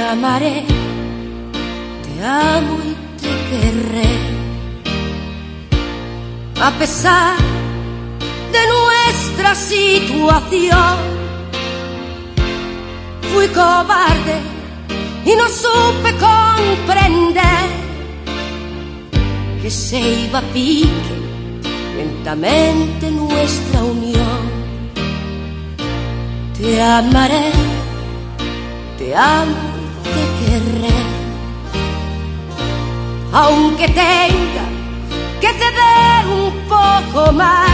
amaré, te amo y te querré. A pesar de nuestra situación, fui cobarde y no supe comprender que se iba a pique lentamente nuestra unión. Te amaré, te amo y te querré, aunque tenga que ceder un poco más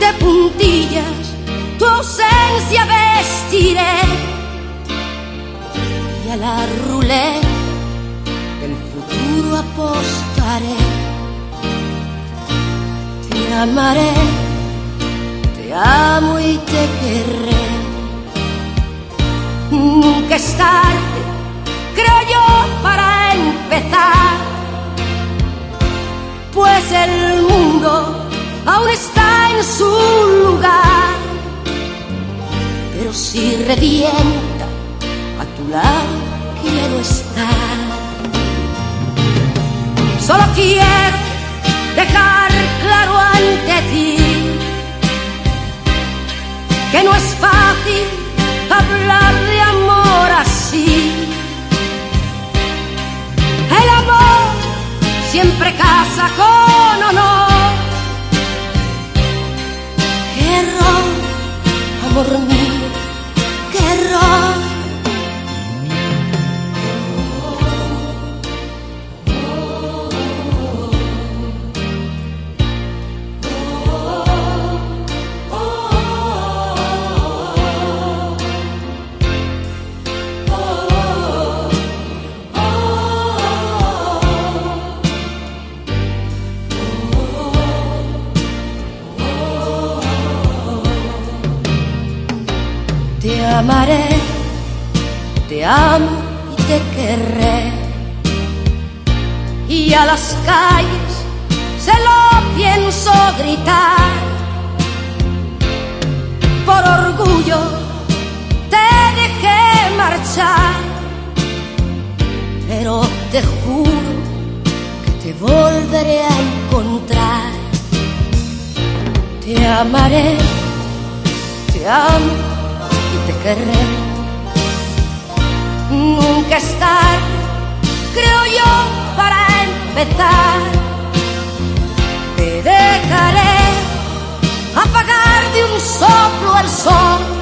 de puntillas, tu ausencia vestiré y a la ruleta del futuro apostaré. Te amaré, te amo y te querré. Es tarde, creo yo, para empezar. Pues el mundo aún está en su lugar. Pero si revienta, a tu lado quiero estar. Solo quiero dejar claro ante ti que no es fácil hablar de siempre casa con honor. Qué error, amor mío, qué error. Amaré, te amo y te querré. Y a las calles se lo pienso gritar. Por orgullo te dejé marchar. Pero te juro que te volveré a encontrar. Te amaré, te amo Nunca es tarde, creo yo, para empezar. Te dejaré apagar de un soplo el sol